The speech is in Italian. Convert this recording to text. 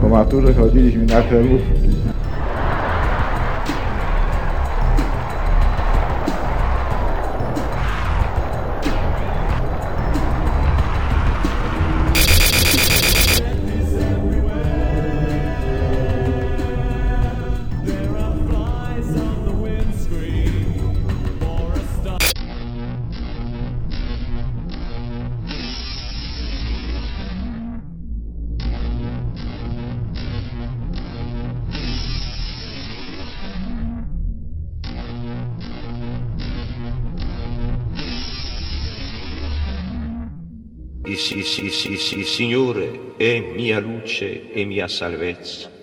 Po maturze chodziliśmy na kremówki. Il, il, il, il Signore è mia luce e mia salvezza.